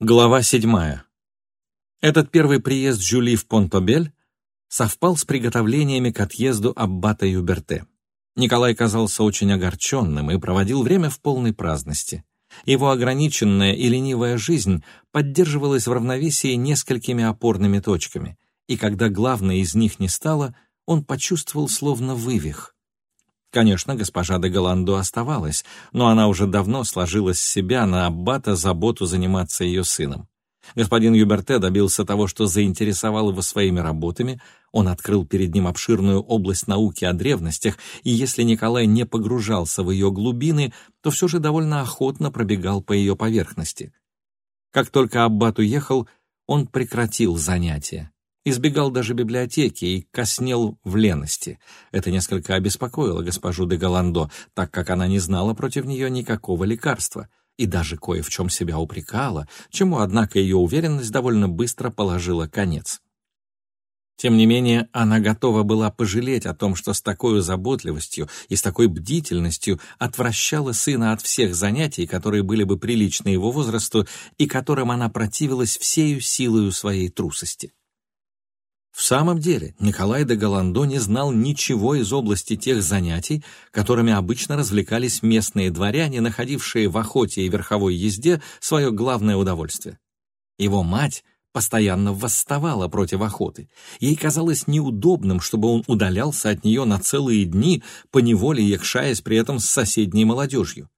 Глава седьмая. Этот первый приезд Жюли в Понтобель совпал с приготовлениями к отъезду аббата Юберте. Николай казался очень огорченным и проводил время в полной праздности. Его ограниченная и ленивая жизнь поддерживалась в равновесии несколькими опорными точками, и когда главной из них не стало, он почувствовал словно вывих. Конечно, госпожа де Голландо оставалась, но она уже давно сложила с себя на аббата заботу заниматься ее сыном. Господин Юберте добился того, что заинтересовал его своими работами, он открыл перед ним обширную область науки о древностях, и если Николай не погружался в ее глубины, то все же довольно охотно пробегал по ее поверхности. Как только аббат уехал, он прекратил занятия избегал даже библиотеки и коснел в лености. Это несколько обеспокоило госпожу де Голландо, так как она не знала против нее никакого лекарства и даже кое в чем себя упрекала, чему, однако, ее уверенность довольно быстро положила конец. Тем не менее, она готова была пожалеть о том, что с такой заботливостью и с такой бдительностью отвращала сына от всех занятий, которые были бы приличны его возрасту и которым она противилась всею силою своей трусости. В самом деле, Николай де Голландо не знал ничего из области тех занятий, которыми обычно развлекались местные дворяне, находившие в охоте и верховой езде свое главное удовольствие. Его мать постоянно восставала против охоты. Ей казалось неудобным, чтобы он удалялся от нее на целые дни, поневоле якшаясь при этом с соседней молодежью.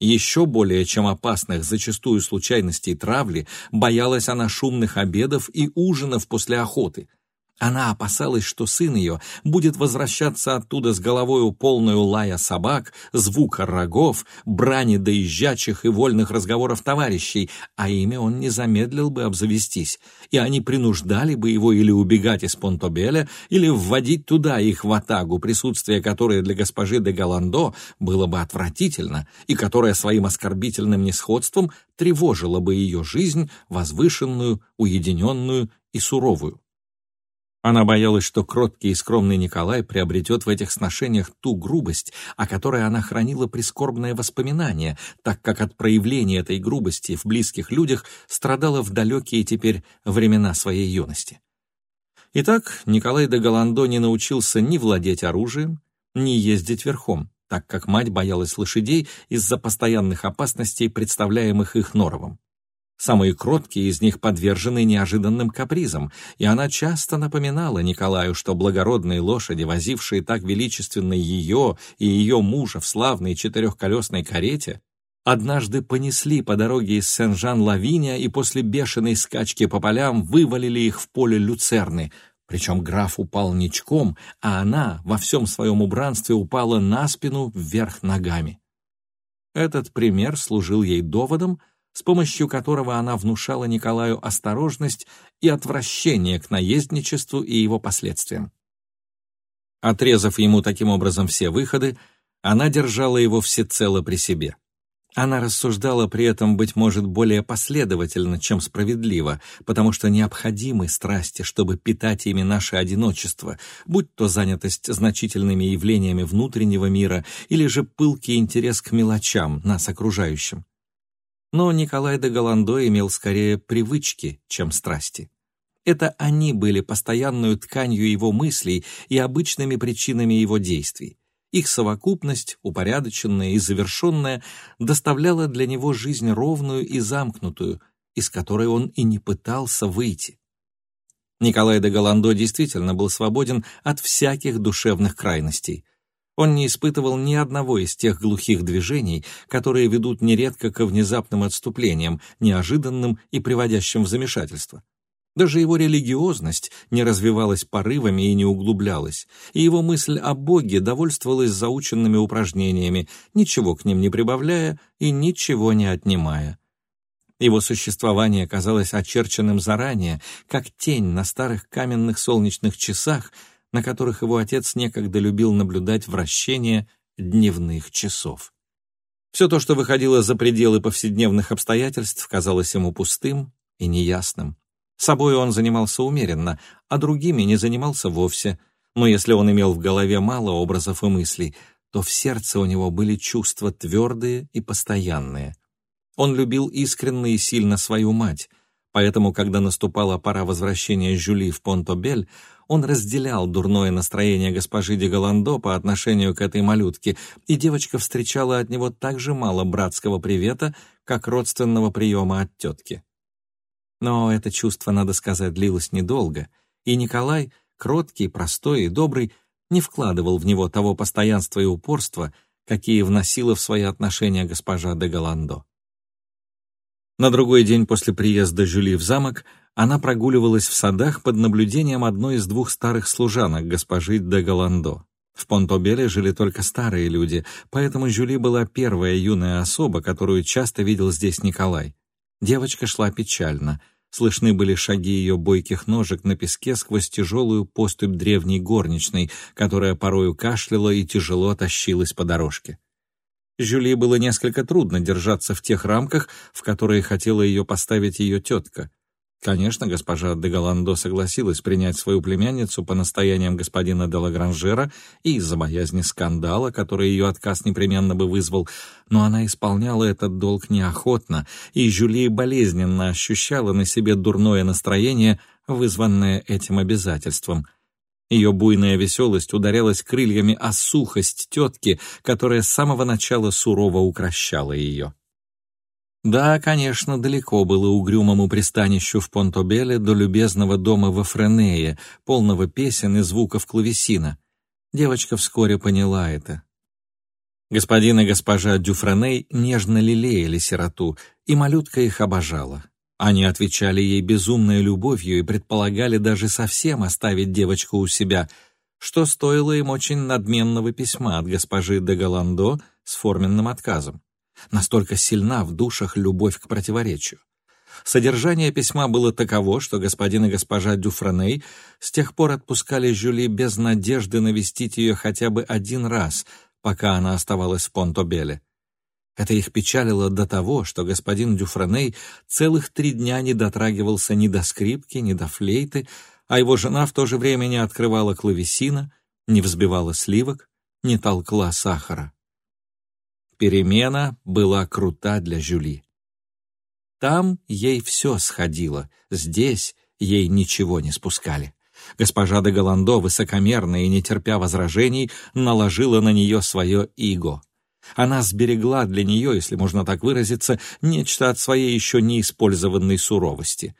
Еще более чем опасных зачастую случайностей травли, боялась она шумных обедов и ужинов после охоты — она опасалась, что сын ее будет возвращаться оттуда с головою полную лая собак, звука рогов, брани доезжачих и вольных разговоров товарищей, а ими он не замедлил бы обзавестись, и они принуждали бы его или убегать из Понтобеля, или вводить туда их в атагу, присутствие которой для госпожи де Галандо было бы отвратительно, и которое своим оскорбительным несходством тревожило бы ее жизнь, возвышенную, уединенную и суровую. Она боялась, что кроткий и скромный Николай приобретет в этих сношениях ту грубость, о которой она хранила прискорбное воспоминание, так как от проявления этой грубости в близких людях страдала в далекие теперь времена своей юности. Итак, Николай де Голландо не научился ни владеть оружием, ни ездить верхом, так как мать боялась лошадей из-за постоянных опасностей, представляемых их норовом. Самые кроткие из них подвержены неожиданным капризам, и она часто напоминала Николаю, что благородные лошади, возившие так величественно ее и ее мужа в славной четырехколесной карете, однажды понесли по дороге из Сен-Жан-Лавиния и после бешеной скачки по полям вывалили их в поле люцерны, причем граф упал ничком, а она во всем своем убранстве упала на спину вверх ногами. Этот пример служил ей доводом, с помощью которого она внушала Николаю осторожность и отвращение к наездничеству и его последствиям. Отрезав ему таким образом все выходы, она держала его всецело при себе. Она рассуждала при этом, быть может, более последовательно, чем справедливо, потому что необходимы страсти, чтобы питать ими наше одиночество, будь то занятость значительными явлениями внутреннего мира или же пылкий интерес к мелочам, нас окружающим. Но Николай де Голландо имел скорее привычки, чем страсти. Это они были постоянную тканью его мыслей и обычными причинами его действий. Их совокупность, упорядоченная и завершенная, доставляла для него жизнь ровную и замкнутую, из которой он и не пытался выйти. Николай де Голландо действительно был свободен от всяких душевных крайностей. Он не испытывал ни одного из тех глухих движений, которые ведут нередко к внезапным отступлениям, неожиданным и приводящим в замешательство. Даже его религиозность не развивалась порывами и не углублялась, и его мысль о Боге довольствовалась заученными упражнениями, ничего к ним не прибавляя и ничего не отнимая. Его существование казалось очерченным заранее, как тень на старых каменных солнечных часах — на которых его отец некогда любил наблюдать вращение дневных часов. Все то, что выходило за пределы повседневных обстоятельств, казалось ему пустым и неясным. Собой он занимался умеренно, а другими не занимался вовсе. Но если он имел в голове мало образов и мыслей, то в сердце у него были чувства твердые и постоянные. Он любил искренне и сильно свою мать, поэтому, когда наступала пора возвращения Жюли в Понтобель, он разделял дурное настроение госпожи де Голландо по отношению к этой малютке, и девочка встречала от него так же мало братского привета, как родственного приема от тетки. Но это чувство, надо сказать, длилось недолго, и Николай, кроткий, простой и добрый, не вкладывал в него того постоянства и упорства, какие вносила в свои отношения госпожа де Голландо. На другой день после приезда Жюли в замок она прогуливалась в садах под наблюдением одной из двух старых служанок, госпожи де Голландо. В Понтобеле жили только старые люди, поэтому Жюли была первая юная особа, которую часто видел здесь Николай. Девочка шла печально. Слышны были шаги ее бойких ножек на песке сквозь тяжелую поступь древней горничной, которая порою кашляла и тяжело тащилась по дорожке. Жюли было несколько трудно держаться в тех рамках, в которые хотела ее поставить ее тетка — Конечно, госпожа де Голландо согласилась принять свою племянницу по настояниям господина де Лагранжера и из-за боязни скандала, который ее отказ непременно бы вызвал, но она исполняла этот долг неохотно, и Жюли болезненно ощущала на себе дурное настроение, вызванное этим обязательством. Ее буйная веселость ударялась крыльями о сухость тетки, которая с самого начала сурово укращала ее. Да, конечно, далеко было угрюмому пристанищу в Понтобеле до любезного дома во Френее, полного песен и звуков клавесина. Девочка вскоре поняла это. Господин и госпожа Дюфреней нежно лелеяли сироту, и малютка их обожала. Они отвечали ей безумной любовью и предполагали даже совсем оставить девочку у себя, что стоило им очень надменного письма от госпожи де Голландо с форменным отказом. Настолько сильна в душах любовь к противоречию. Содержание письма было таково, что господин и госпожа Дюфреней с тех пор отпускали Жюли без надежды навестить ее хотя бы один раз, пока она оставалась в Понтобеле. Это их печалило до того, что господин Дюфреней целых три дня не дотрагивался ни до скрипки, ни до флейты, а его жена в то же время не открывала клавесина, не взбивала сливок, не толкла сахара. Перемена была крута для Жюли. Там ей все сходило, здесь ей ничего не спускали. Госпожа де Голландо, высокомерная и не терпя возражений, наложила на нее свое иго. Она сберегла для нее, если можно так выразиться, нечто от своей еще неиспользованной суровости.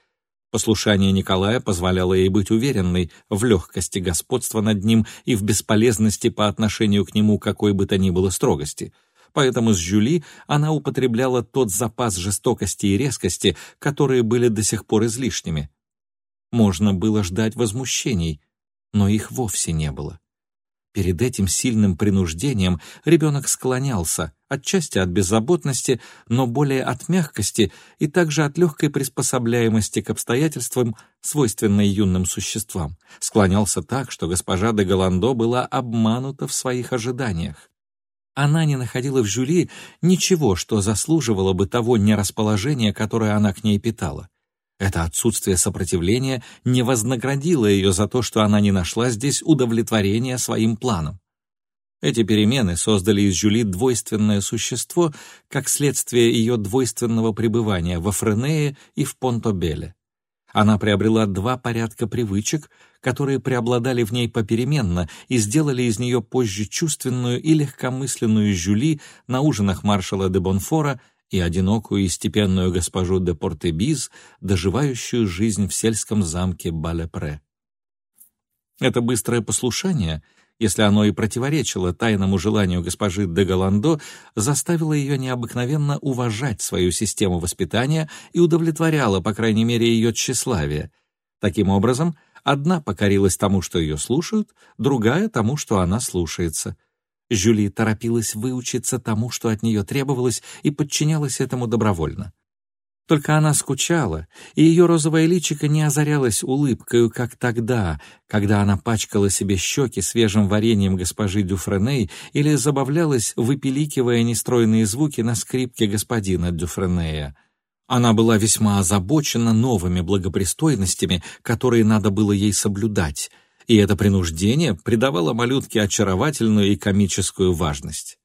Послушание Николая позволяло ей быть уверенной в легкости господства над ним и в бесполезности по отношению к нему какой бы то ни было строгости — поэтому с Жюли она употребляла тот запас жестокости и резкости, которые были до сих пор излишними. Можно было ждать возмущений, но их вовсе не было. Перед этим сильным принуждением ребенок склонялся, отчасти от беззаботности, но более от мягкости и также от легкой приспособляемости к обстоятельствам, свойственной юным существам. Склонялся так, что госпожа де Голландо была обманута в своих ожиданиях. Она не находила в Жюли ничего, что заслуживало бы того нерасположения, которое она к ней питала. Это отсутствие сопротивления не вознаградило ее за то, что она не нашла здесь удовлетворения своим планам. Эти перемены создали из Жюли двойственное существо, как следствие ее двойственного пребывания во Френее и в Понтобеле. Она приобрела два порядка привычек, которые преобладали в ней попеременно и сделали из нее позже чувственную и легкомысленную Жюли на ужинах маршала де Бонфора и одинокую и степенную госпожу де Портебиз, доживающую жизнь в сельском замке Балепре. Это быстрое послушание — если оно и противоречило тайному желанию госпожи де Голландо, заставило ее необыкновенно уважать свою систему воспитания и удовлетворяло, по крайней мере, ее тщеславие. Таким образом, одна покорилась тому, что ее слушают, другая — тому, что она слушается. Жюли торопилась выучиться тому, что от нее требовалось, и подчинялась этому добровольно. Только она скучала, и ее розовое личико не озарялось улыбкою, как тогда, когда она пачкала себе щеки свежим вареньем госпожи Дюфреней или забавлялась, выпиликивая нестройные звуки на скрипке господина Дюфренея. Она была весьма озабочена новыми благопристойностями, которые надо было ей соблюдать, и это принуждение придавало малютке очаровательную и комическую важность.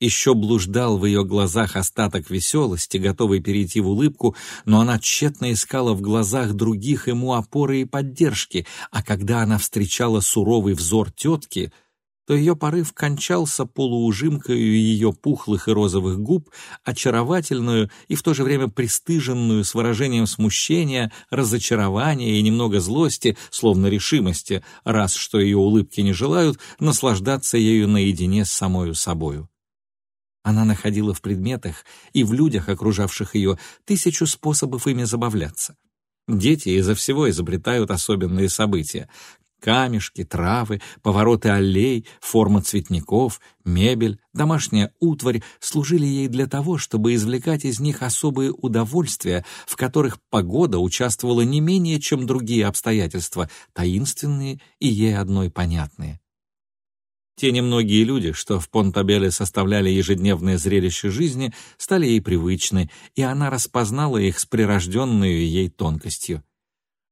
Еще блуждал в ее глазах остаток веселости, готовый перейти в улыбку, но она тщетно искала в глазах других ему опоры и поддержки, а когда она встречала суровый взор тетки — то ее порыв кончался полуужимкою ее пухлых и розовых губ, очаровательную и в то же время пристыженную с выражением смущения, разочарования и немного злости, словно решимости, раз что ее улыбки не желают, наслаждаться ею наедине с самою собою. Она находила в предметах и в людях, окружавших ее, тысячу способов ими забавляться. Дети изо всего изобретают особенные события. Камешки, травы, повороты аллей, форма цветников, мебель, домашняя утварь служили ей для того, чтобы извлекать из них особые удовольствия, в которых погода участвовала не менее, чем другие обстоятельства, таинственные и ей одной понятные. Те немногие люди, что в Понтабеле составляли ежедневное зрелище жизни, стали ей привычны, и она распознала их с прирожденной ей тонкостью.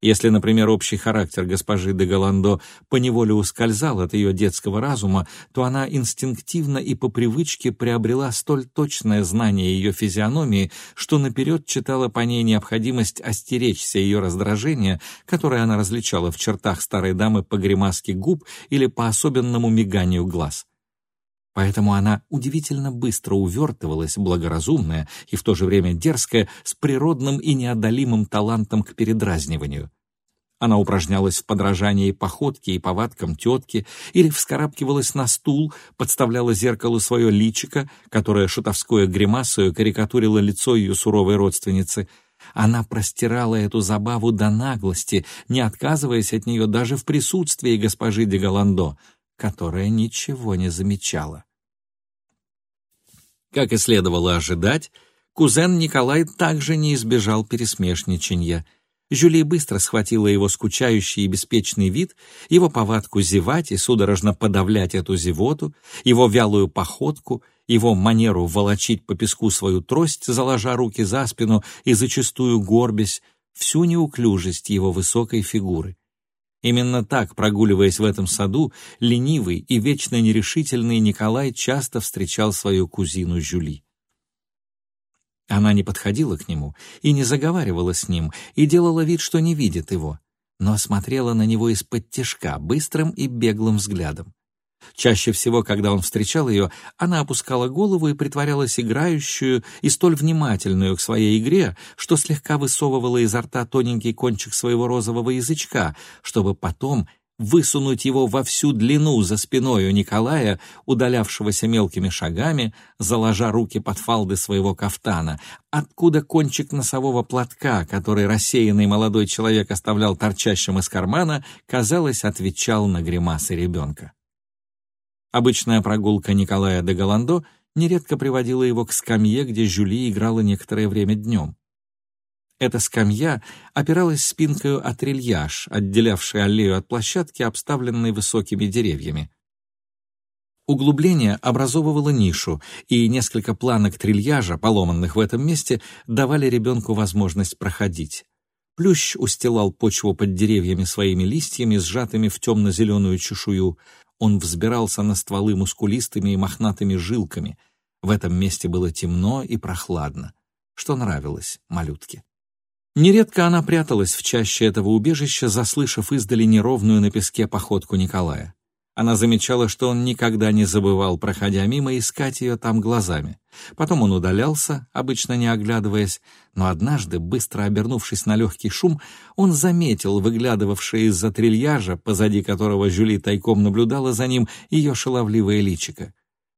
Если, например, общий характер госпожи де Голландо поневоле ускользал от ее детского разума, то она инстинктивно и по привычке приобрела столь точное знание ее физиономии, что наперед читала по ней необходимость остеречься ее раздражения, которое она различала в чертах старой дамы по гримаске губ или по особенному миганию глаз. Поэтому она удивительно быстро увертывалась, благоразумная и в то же время дерзкая, с природным и неодолимым талантом к передразниванию. Она упражнялась в подражании походке и повадкам тетки или вскарабкивалась на стул, подставляла зеркалу свое личико, которое шутовское гримасою карикатурило лицо ее суровой родственницы. Она простирала эту забаву до наглости, не отказываясь от нее даже в присутствии госпожи де Голландо, которая ничего не замечала. Как и следовало ожидать, кузен Николай также не избежал пересмешничанья. Жюли быстро схватила его скучающий и беспечный вид, его повадку зевать и судорожно подавлять эту зевоту, его вялую походку, его манеру волочить по песку свою трость, заложа руки за спину и зачастую горбясь, всю неуклюжесть его высокой фигуры. Именно так, прогуливаясь в этом саду, ленивый и вечно нерешительный Николай часто встречал свою кузину Жюли. Она не подходила к нему и не заговаривала с ним, и делала вид, что не видит его, но смотрела на него из-под тишка, быстрым и беглым взглядом. Чаще всего, когда он встречал ее, она опускала голову и притворялась играющую и столь внимательную к своей игре, что слегка высовывала изо рта тоненький кончик своего розового язычка, чтобы потом высунуть его во всю длину за спиной у Николая, удалявшегося мелкими шагами, заложа руки под фалды своего кафтана, откуда кончик носового платка, который рассеянный молодой человек оставлял торчащим из кармана, казалось, отвечал на гримасы ребенка. Обычная прогулка Николая де Голландо нередко приводила его к скамье, где Жюли играла некоторое время днем. Эта скамья опиралась спинкой от рельяж, отделявший аллею от площадки, обставленной высокими деревьями. Углубление образовывало нишу, и несколько планок трильяжа, поломанных в этом месте, давали ребенку возможность проходить. Плющ устилал почву под деревьями своими листьями, сжатыми в темно-зеленую чешую. Он взбирался на стволы мускулистыми и мохнатыми жилками. В этом месте было темно и прохладно, что нравилось малютке. Нередко она пряталась в чаще этого убежища, заслышав издали неровную на песке походку Николая. Она замечала, что он никогда не забывал, проходя мимо, искать ее там глазами. Потом он удалялся, обычно не оглядываясь, но однажды, быстро обернувшись на легкий шум, он заметил выглядывавшее из-за трильяжа, позади которого Жюли тайком наблюдала за ним, ее шаловливое личико.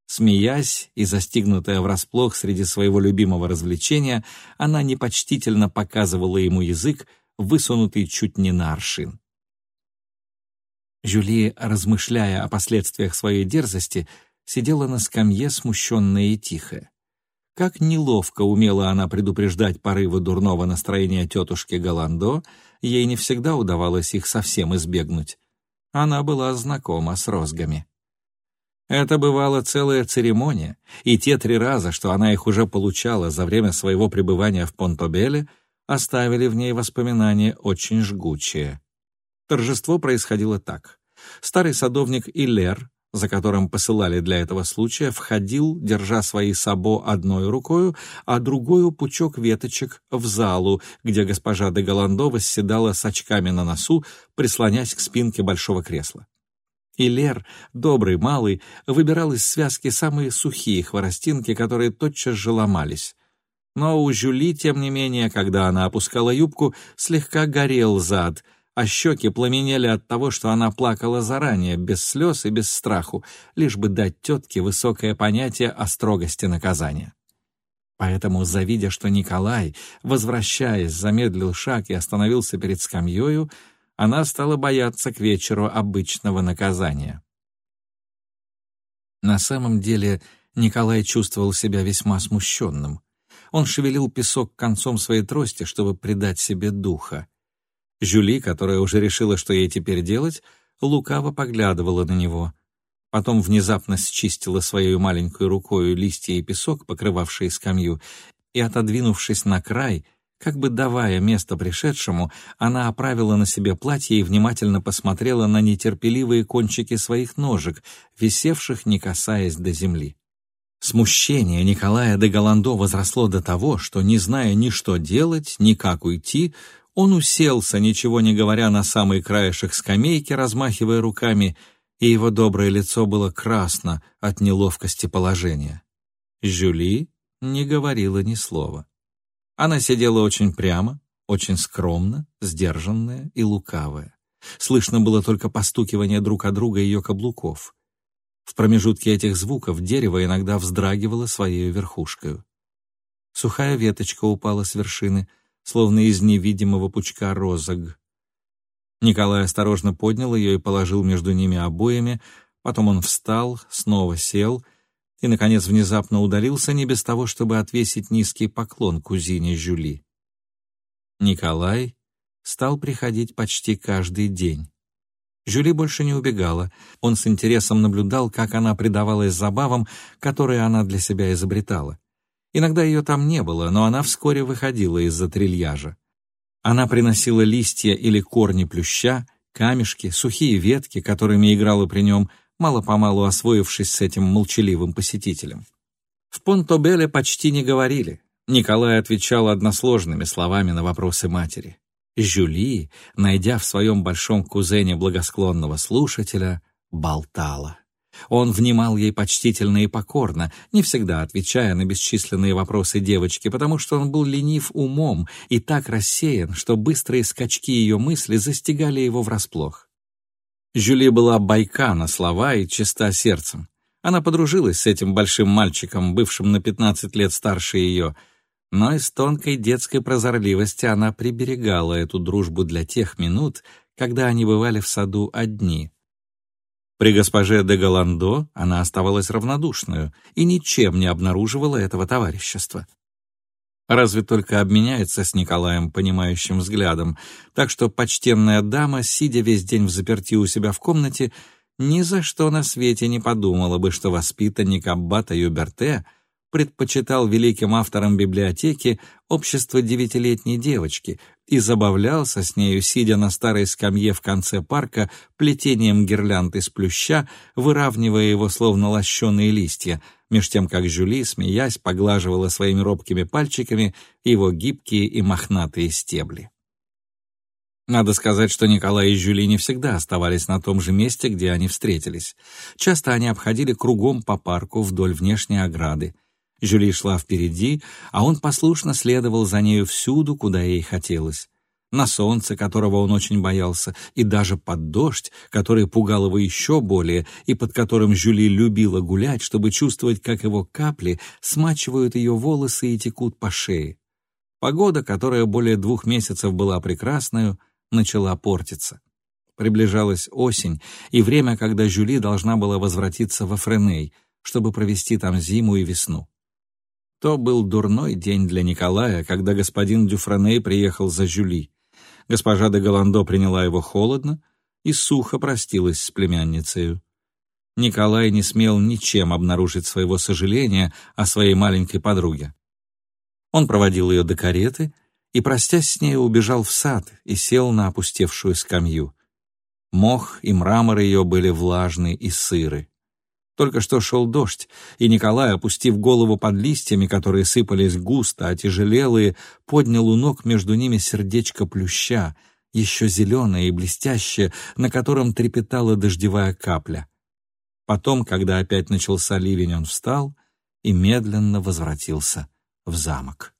Смеясь и застигнутая врасплох среди своего любимого развлечения, она непочтительно показывала ему язык, высунутый чуть не на аршин. Жюли, размышляя о последствиях своей дерзости, сидела на скамье, смущенная и тихая. Как неловко умела она предупреждать порывы дурного настроения тетушки Голландо, ей не всегда удавалось их совсем избегнуть. Она была знакома с розгами. Это бывала целая церемония, и те три раза, что она их уже получала за время своего пребывания в Понтобеле, оставили в ней воспоминания очень жгучие. Торжество происходило так. Старый садовник Иллер, за которым посылали для этого случая, входил, держа свои сабо одной рукою, а другую пучок веточек в залу, где госпожа де Голландо восседала с очками на носу, прислонясь к спинке большого кресла. И добрый малый, выбирал из связки самые сухие хворостинки, которые тотчас же ломались. Но у Жюли, тем не менее, когда она опускала юбку, слегка горел зад — а щеки пламенели от того, что она плакала заранее, без слез и без страху, лишь бы дать тетке высокое понятие о строгости наказания. Поэтому, завидя, что Николай, возвращаясь, замедлил шаг и остановился перед скамьёю, она стала бояться к вечеру обычного наказания. На самом деле Николай чувствовал себя весьма смущенным. Он шевелил песок концом своей трости, чтобы придать себе духа. Жюли, которая уже решила, что ей теперь делать, лукаво поглядывала на него. Потом внезапно счистила своей маленькой рукой листья и песок, покрывавшие скамью, и, отодвинувшись на край, как бы давая место пришедшему, она оправила на себе платье и внимательно посмотрела на нетерпеливые кончики своих ножек, висевших, не касаясь до земли. Смущение Николая де Голландо возросло до того, что, не зная ни что делать, ни как уйти, он уселся, ничего не говоря, на самый краешек скамейки, размахивая руками, и его доброе лицо было красно от неловкости положения. Жюли не говорила ни слова. Она сидела очень прямо, очень скромно, сдержанная и лукавая. Слышно было только постукивание друг от друга ее каблуков. В промежутке этих звуков дерево иногда вздрагивало своей верхушкой. Сухая веточка упала с вершины — словно из невидимого пучка розог. Николай осторожно поднял ее и положил между ними обоями, потом он встал, снова сел и, наконец, внезапно удалился не без того, чтобы отвесить низкий поклон кузине Жюли. Николай стал приходить почти каждый день. Жюли больше не убегала. Он с интересом наблюдал, как она предавалась забавам, которые она для себя изобретала. Иногда ее там не было, но она вскоре выходила из-за трильяжа. Она приносила листья или корни плюща, камешки, сухие ветки, которыми играла при нем, мало-помалу освоившись с этим молчаливым посетителем. В Понтобеле почти не говорили. Николай отвечал односложными словами на вопросы матери. Жюли, найдя в своем большом кузене благосклонного слушателя, болтала. Он внимал ей почтительно и покорно, не всегда отвечая на бесчисленные вопросы девочки, потому что он был ленив умом и так рассеян, что быстрые скачки ее мысли застигали его врасплох. Жюли была байка на слова и чиста сердцем. Она подружилась с этим большим мальчиком, бывшим на 15 лет старше ее, но из тонкой детской прозорливости она приберегала эту дружбу для тех минут, когда они бывали в саду одни — при госпоже де Голландо она оставалась равнодушную и ничем не обнаруживала этого товарищества. Разве только обменяется с Николаем понимающим взглядом, так что почтенная дама, сидя весь день в заперти у себя в комнате, ни за что на свете не подумала бы, что воспитанник аббата Юберте — предпочитал великим авторам библиотеки общество девятилетней девочки и забавлялся с нею, сидя на старой скамье в конце парка, плетением гирлянд из плюща, выравнивая его словно лощеные листья, меж тем как Жюли, смеясь, поглаживала своими робкими пальчиками его гибкие и мохнатые стебли. Надо сказать, что Николай и Жюли не всегда оставались на том же месте, где они встретились. Часто они обходили кругом по парку вдоль внешней ограды. Жюли шла впереди, а он послушно следовал за нею всюду, куда ей хотелось. На солнце, которого он очень боялся, и даже под дождь, который пугал его еще более, и под которым Жюли любила гулять, чтобы чувствовать, как его капли смачивают ее волосы и текут по шее. Погода, которая более двух месяцев была прекрасной, начала портиться. Приближалась осень, и время, когда Жюли должна была возвратиться во Френей, чтобы провести там зиму и весну. То был дурной день для Николая, когда господин Дюфраней приехал за Жюли. Госпожа де Голландо приняла его холодно и сухо простилась с племянницей. Николай не смел ничем обнаружить своего сожаления о своей маленькой подруге. Он проводил ее до кареты и, простясь с ней, убежал в сад и сел на опустевшую скамью. Мох и мрамор ее были влажны и сыры. Только что шел дождь, и Николай, опустив голову под листьями, которые сыпались густо, отяжелелые, поднял у ног между ними сердечко плюща, еще зеленое и блестящее, на котором трепетала дождевая капля. Потом, когда опять начался ливень, он встал и медленно возвратился в замок.